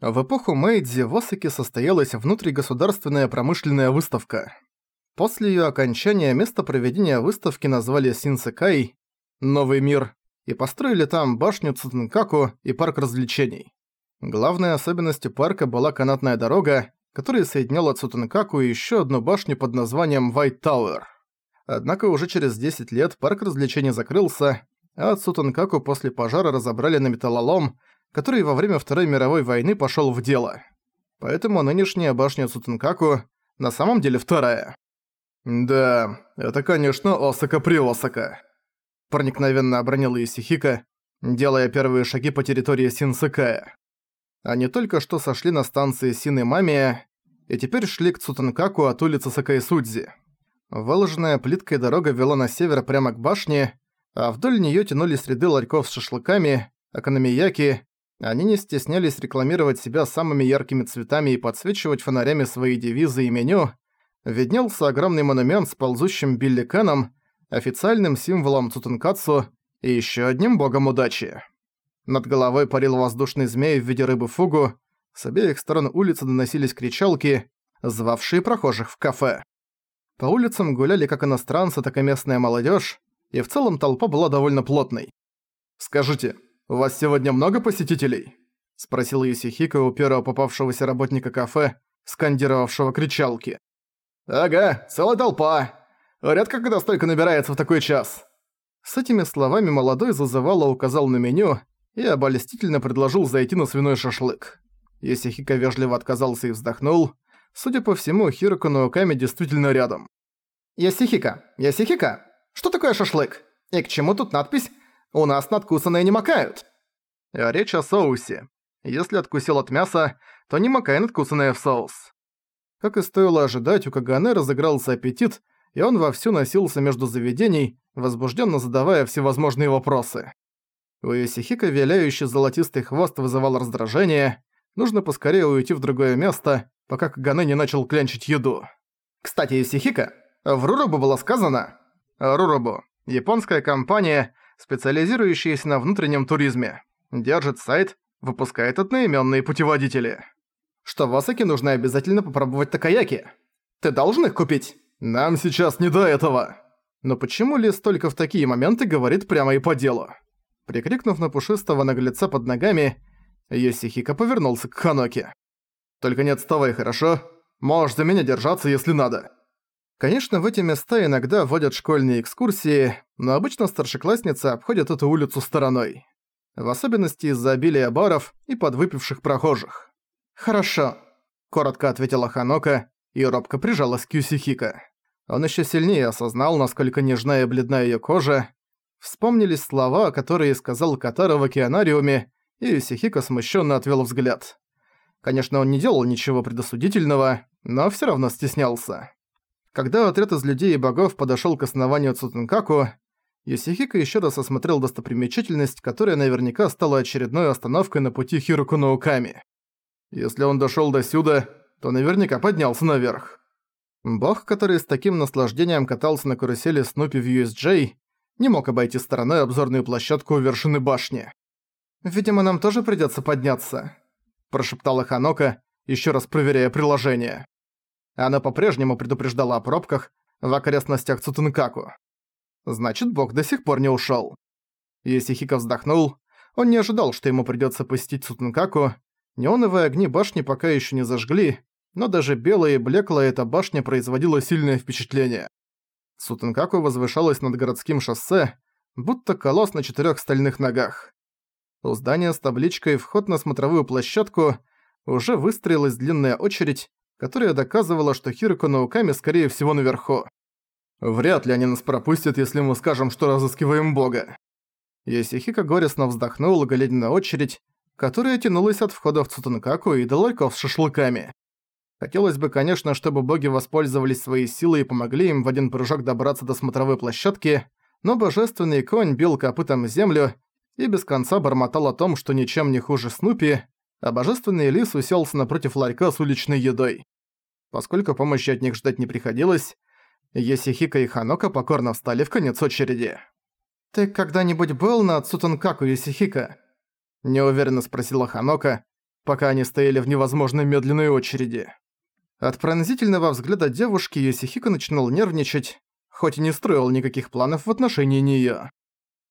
В эпоху Мэйдзи в Осаке состоялась внутригосударственная промышленная выставка. После её окончания место проведения выставки назвали Синсекай «Новый мир» и построили там башню Цутенкаку и парк развлечений. Главной особенностью парка была канатная дорога, которая соединяла Цутенкаку и ещё одну башню под названием White Tower. Однако уже через 10 лет парк развлечений закрылся, а Цутенкаку после пожара разобрали на металлолом, который во время Второй мировой войны пошёл в дело. Поэтому нынешняя башня Цутенкаку на самом деле вторая. «Да, это, конечно, Осака-Приосака», – проникновенно обронила Исихика, делая первые шаги по территории Синсекая. Они только что сошли на станции Сины-Мамия и теперь шли к Цутенкаку от улицы Сакайсудзи. Выложенная плиткой дорога вела на север прямо к башне, а вдоль неё тянулись ряды ларьков с шашлыками, акономияки, они не стеснялись рекламировать себя самыми яркими цветами и подсвечивать фонарями свои девизы и меню. Виднелся огромный монумент с ползущим билликаном, официальным символом Цутенкацу и ещё одним богом удачи. Над головой парил воздушный змей в виде рыбы фугу, с обеих сторон улицы доносились кричалки, звавшие прохожих в кафе. По улицам гуляли как иностранцы, так и местная молодежь, и в целом толпа была довольно плотной. «Скажите, у вас сегодня много посетителей?» – спросил Юсихико у первого попавшегося работника кафе, скандировавшего кричалки. «Ага, целая толпа. Редко когда столько набирается в такой час». С этими словами молодой зазывало указал на меню и обольстительно предложил зайти на свиной шашлык. Юсихико вежливо отказался и вздохнул. Судя по всему, Хироко Науками действительно рядом. «Ясихика, Ясихика, что такое шашлык? И к чему тут надпись у нас надкусанные не макают. А речь о соусе. Если откусил от мяса, то не макай надкусанное в соус. Как и стоило ожидать, у Кагане разыгрался аппетит, и он вовсю носился между заведений, возбужденно задавая всевозможные вопросы. У Исихика виляющий золотистый хвост вызывал раздражение, нужно поскорее уйти в другое место, пока Кагане не начал клянчить еду. Кстати, Исихика, в Рурубу было сказано... Рурубу. Японская компания, специализирующаяся на внутреннем туризме. Держит сайт, выпускает одноимённые путеводители. Что в Осаке нужно обязательно попробовать такаяки. Ты должен их купить? Нам сейчас не до этого. Но почему Лис только в такие моменты говорит прямо и по делу? Прикрикнув на пушистого наглеца под ногами, Йосихико повернулся к Ханоке. «Только не отставай, хорошо? Можешь за меня держаться, если надо». Конечно, в эти места иногда вводят школьные экскурсии, но обычно старшеклассницы обходят эту улицу стороной. В особенности из-за обилия баров и подвыпивших прохожих. «Хорошо», – коротко ответила Ханока и робко прижалась к Юсихика. Он еще сильнее осознал, насколько нежная и бледна ее кожа. Вспомнились слова, которые сказал Катара в океанариуме, и Юсихика смущенно отвел взгляд. Конечно, он не делал ничего предосудительного, но все равно стеснялся. Когда отряд из людей и богов подошёл к основанию Цутенкаку, Юсихико ещё раз осмотрел достопримечательность, которая наверняка стала очередной остановкой на пути Хируку Науками. Если он дошёл до сюда, то наверняка поднялся наверх. Бог, который с таким наслаждением катался на карусели Снупи в USJ, не мог обойти стороной обзорную площадку у вершины башни. «Видимо, нам тоже придётся подняться», – прошептала Ханока, ещё раз проверяя приложение. Она по-прежнему предупреждала о пробках в окрестностях Цутункаку. Значит, бог до сих пор не ушёл. Исихико вздохнул. Он не ожидал, что ему придётся посетить Цутункаку. Неоновые огни башни пока ещё не зажгли, но даже белая и блеклая эта башня производила сильное впечатление. Цутункаку возвышалась над городским шоссе, будто колосс на четырёх стальных ногах. У здания с табличкой «Вход на смотровую площадку» уже выстроилась длинная очередь, которая доказывала, что Хироко Науками скорее всего наверху. Вряд ли они нас пропустят, если мы скажем, что разыскиваем бога. Йосихико горестно вздохнул, глядя на очередь, которая тянулась от входа в Цутанкаку и до ларьков с шашлыками. Хотелось бы, конечно, чтобы боги воспользовались своей силой и помогли им в один прыжок добраться до смотровой площадки, но божественный конь бил копытом землю и без конца бормотал о том, что ничем не хуже Снупи, а божественный лис уселся напротив ларька с уличной едой. Поскольку помощи от них ждать не приходилось, Есихика и Ханока покорно встали в конец очереди. «Ты когда-нибудь был на Цутункаку, Есихика?» Неуверенно спросила Ханока, пока они стояли в невозможной медленной очереди. От пронзительного взгляда девушки Йосихико начинал нервничать, хоть и не строил никаких планов в отношении неё.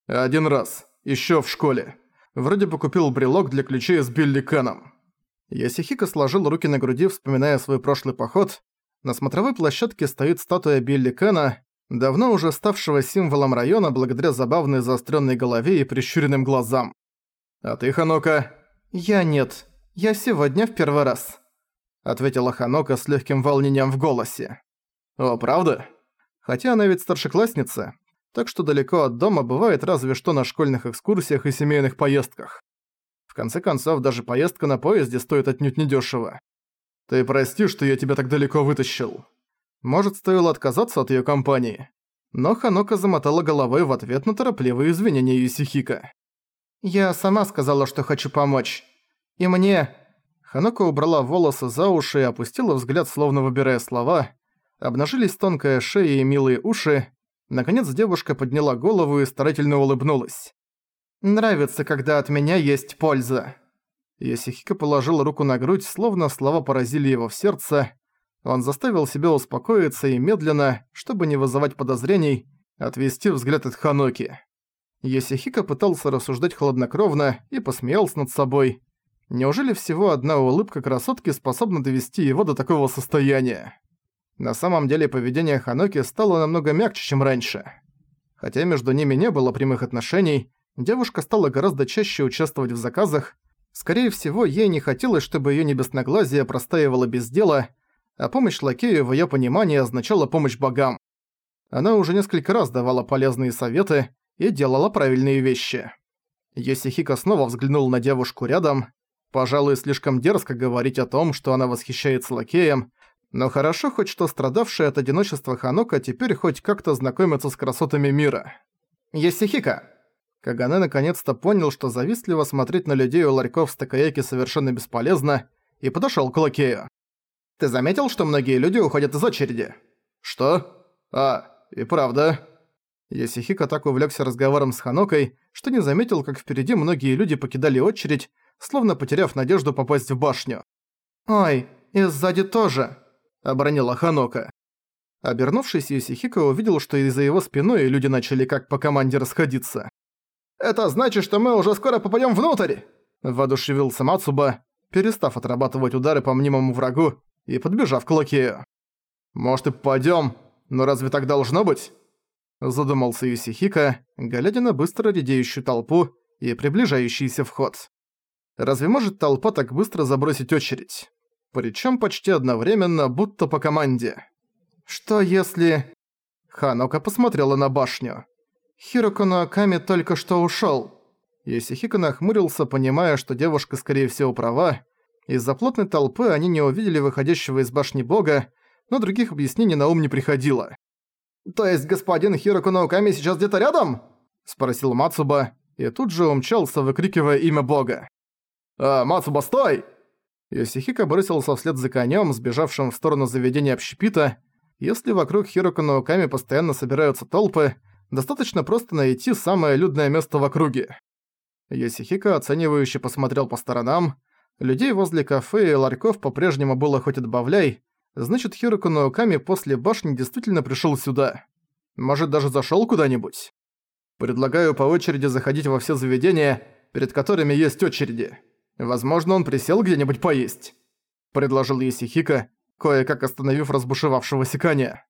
Один раз, ещё в школе. Вроде бы купил брелок для ключей с Билли Кэном. Йосихико сложил руки на груди, вспоминая свой прошлый поход. На смотровой площадке стоит статуя Билли Кэна, давно уже ставшего символом района благодаря забавной заостренной голове и прищуренным глазам. «А ты, Ханока?» «Я нет. Я сегодня в первый раз», — ответила Ханока с легким волнением в голосе. «О, правда?» Хотя она ведь старшеклассница, так что далеко от дома бывает разве что на школьных экскурсиях и семейных поездках. В конце концов, даже поездка на поезде стоит отнюдь недешево. Ты прости, что я тебя так далеко вытащил. Может, стоило отказаться от её компании. Но Ханока замотала головой в ответ на торопливые извинения Юсихика. «Я сама сказала, что хочу помочь. И мне...» Ханока убрала волосы за уши и опустила взгляд, словно выбирая слова. Обнажились тонкая шея и милые уши. Наконец девушка подняла голову и старательно улыбнулась. «Нравится, когда от меня есть польза». Йосихико положил руку на грудь, словно слова поразили его в сердце. Он заставил себя успокоиться и медленно, чтобы не вызывать подозрений, отвести взгляд от Ханоки. Йосихико пытался рассуждать хладнокровно и посмеялся над собой. Неужели всего одна улыбка красотки способна довести его до такого состояния? На самом деле поведение Ханоки стало намного мягче, чем раньше. Хотя между ними не было прямых отношений, девушка стала гораздо чаще участвовать в заказах. Скорее всего, ей не хотелось, чтобы её небесноглазие простаивало без дела, а помощь лакею в её понимании означала помощь богам. Она уже несколько раз давала полезные советы и делала правильные вещи. Йосихико снова взглянул на девушку рядом. Пожалуй, слишком дерзко говорить о том, что она восхищается лакеем, но хорошо хоть что страдавшая от одиночества Ханока теперь хоть как-то знакомится с красотами мира. Йосихико! Кагане наконец-то понял, что завистливо смотреть на людей у ларьков с такаяки совершенно бесполезно, и подошёл к лакею. Ты заметил, что многие люди уходят из очереди? Что? А, и правда. Йосихико так увлёкся разговором с Ханокой, что не заметил, как впереди многие люди покидали очередь, словно потеряв надежду попасть в башню. «Ой, и сзади тоже», — оборонила Ханока. Обернувшись, Йосихико увидел, что из-за его спиной люди начали как по команде расходиться. «Это значит, что мы уже скоро попадём внутрь!» – воодушевился Мацуба, перестав отрабатывать удары по мнимому врагу и подбежав к лакею. «Может и попадём, но разве так должно быть?» Задумался Юсихика, глядя на быстро редеющую толпу и приближающийся вход. Разве может толпа так быстро забросить очередь? Причём почти одновременно, будто по команде. Что если... Ханока посмотрела на башню. Хироко Аками только что ушёл. Юсихика нахмурился, понимая, что девушка скорее всего права, из-за плотной толпы они не увидели выходящего из башни бога, но других объяснений на ум не приходило. «То есть господин Хироку Науками сейчас где-то рядом?» – спросил Мацуба, и тут же умчался, выкрикивая имя бога. «А, Мацуба, стой!» Йосихико бросился вслед за конем, сбежавшим в сторону заведения общепита. Если вокруг Хироку Науками постоянно собираются толпы, достаточно просто найти самое людное место в округе. Йосихико оценивающе посмотрел по сторонам, Людей возле кафе и ларьков по-прежнему было хоть отбавляй, значит Хироку Науками после башни действительно пришёл сюда. Может, даже зашёл куда-нибудь? Предлагаю по очереди заходить во все заведения, перед которыми есть очереди. Возможно, он присел где-нибудь поесть. Предложил Исихика, кое-как остановив разбушевавшегося коня.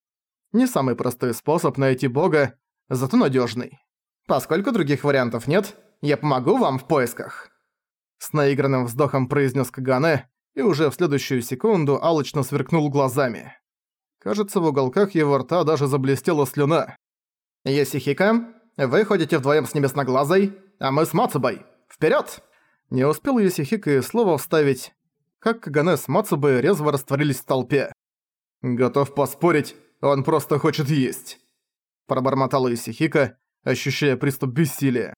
Не самый простой способ найти бога, зато надёжный. Поскольку других вариантов нет, я помогу вам в поисках. С наигранным вздохом произнес Кагане, и уже в следующую секунду алчно сверкнул глазами. Кажется, в уголках его рта даже заблестела слюна. «Есихика, вы ходите вдвоем с небесноглазой, а мы с Мацубой. Вперед! Не успел Есихика и слово вставить, как Кагане с Мацубой резво растворились в толпе. «Готов поспорить, он просто хочет есть», – пробормотал Есихика, ощущая приступ бессилия.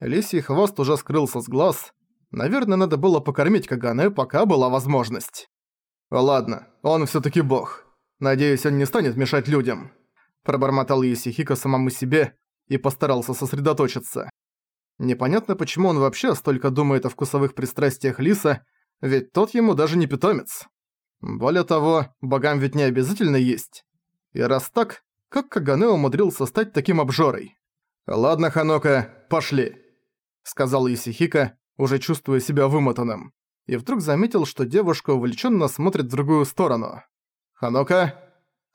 Лисий хвост уже скрылся с глаз, Наверное, надо было покормить Кагане, пока была возможность. Ладно, он всё-таки бог. Надеюсь, он не станет мешать людям. Пробормотал Исихико самому себе и постарался сосредоточиться. Непонятно, почему он вообще столько думает о вкусовых пристрастиях Лиса, ведь тот ему даже не питомец. Более того, богам ведь не обязательно есть. И раз так, как Кагане умудрился стать таким обжорой? «Ладно, Ханока, пошли», — сказал Исихика, уже чувствуя себя вымотанным. И вдруг заметил, что девушка увлеченно смотрит в другую сторону. «Ханока?»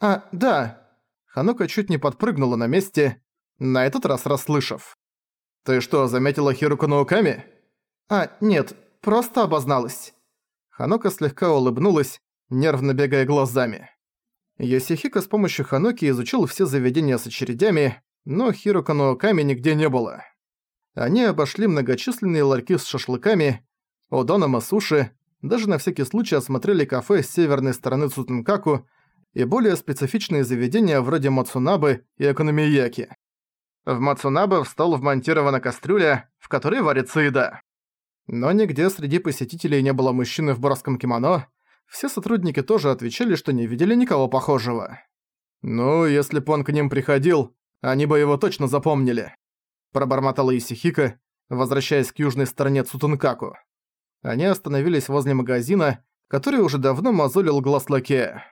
«А, да». Ханока чуть не подпрыгнула на месте, на этот раз расслышав. «Ты что, заметила Хируку Науками?» «А, нет, просто обозналась». Ханока слегка улыбнулась, нервно бегая глазами. Йосихико с помощью Ханоки изучил все заведения с очередями, но Хирука Науками нигде не было. Они обошли многочисленные ларьки с шашлыками, одоном и суши, даже на всякий случай осмотрели кафе с северной стороны Цутенкаку и более специфичные заведения вроде Мацунабы и Экономияки. В Мацунабе в стол вмонтирована кастрюля, в которой варится еда. Но нигде среди посетителей не было мужчины в барском кимоно, все сотрудники тоже отвечали, что не видели никого похожего. «Ну, если бы он к ним приходил, они бы его точно запомнили», пробормотала Исихика, возвращаясь к южной стороне Цутункаку. Они остановились возле магазина, который уже давно мозолил глаз лакея.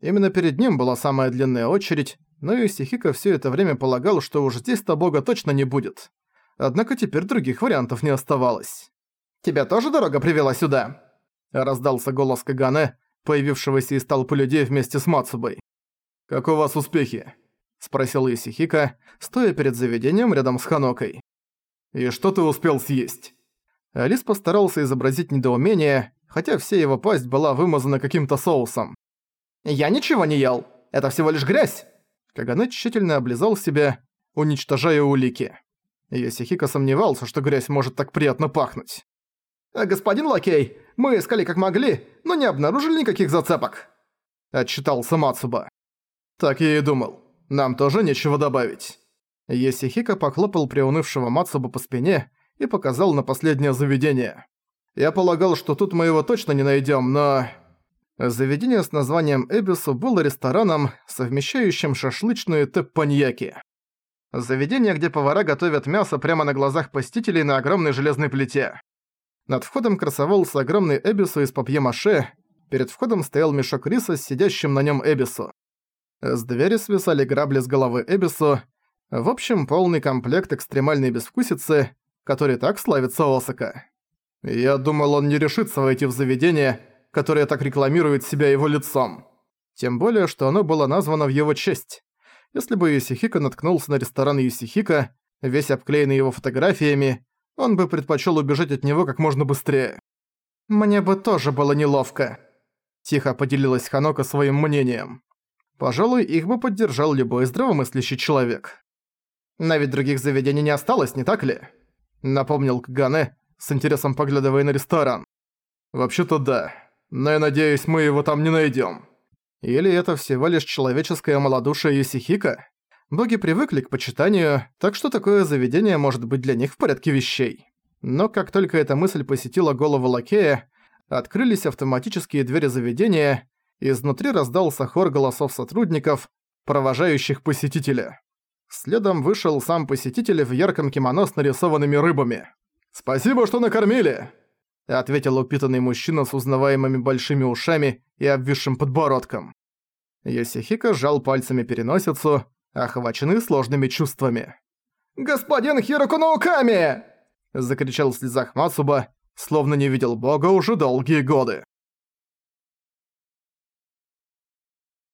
Именно перед ним была самая длинная очередь, но Исихика все это время полагал, что уж здесь-то бога точно не будет. Однако теперь других вариантов не оставалось. «Тебя тоже дорога привела сюда?» Раздался голос Кагане, появившегося из толпы людей вместе с Мацубой. «Как у вас успехи?» Спросил Исихика, стоя перед заведением рядом с Ханокой. «И что ты успел съесть?» Алис постарался изобразить недоумение, хотя вся его пасть была вымазана каким-то соусом. «Я ничего не ел. Это всего лишь грязь!» Кагане тщательно облизал себя, уничтожая улики. Йосихико сомневался, что грязь может так приятно пахнуть. «Э, «Господин Лакей, мы искали как могли, но не обнаружили никаких зацепок», — отчитался Мацуба. «Так я и думал. Нам тоже нечего добавить». Йосихико похлопал приунывшего Мацуба по спине и показал на последнее заведение. «Я полагал, что тут мы его точно не найдем, но...» Заведение с названием Эбису было рестораном, совмещающим шашлычную теппаньяки. Заведение, где повара готовят мясо прямо на глазах посетителей на огромной железной плите. Над входом красовался огромный Эбису из папье-маше, перед входом стоял мешок риса с сидящим на нем Эбису. С двери свисали грабли с головы Эбису, в общем, полный комплект экстремальной безвкусицы, который так славится Осака. Я думал, он не решится войти в заведение, которое так рекламирует себя его лицом. Тем более, что оно было названо в его честь. Если бы Юсихика наткнулся на ресторан Юсихика, весь обклеенный его фотографиями, он бы предпочел убежать от него как можно быстрее. «Мне бы тоже было неловко», – тихо поделилась Ханока своим мнением. Пожалуй, их бы поддержал любой здравомыслящий человек. «Но ведь других заведений не осталось, не так ли?» – напомнил Кагане, с интересом поглядывая на ресторан. «Вообще-то да, но я надеюсь, мы его там не найдем. Или это всего лишь человеческое малодушие Юсихика? Боги привыкли к почитанию, так что такое заведение может быть для них в порядке вещей. Но как только эта мысль посетила голову лакея, открылись автоматические двери заведения, и изнутри раздался хор голосов сотрудников, провожающих посетителя. Следом вышел сам посетитель в ярком кимоно с нарисованными рыбами. «Спасибо, что накормили!» Ответил упитанный мужчина с узнаваемыми большими ушами и обвисшим подбородком. Йосихико сжал пальцами переносицу, охваченный сложными чувствами. «Господин Хироку Науками!» – закричал в слезах Мацуба, словно не видел бога уже долгие годы.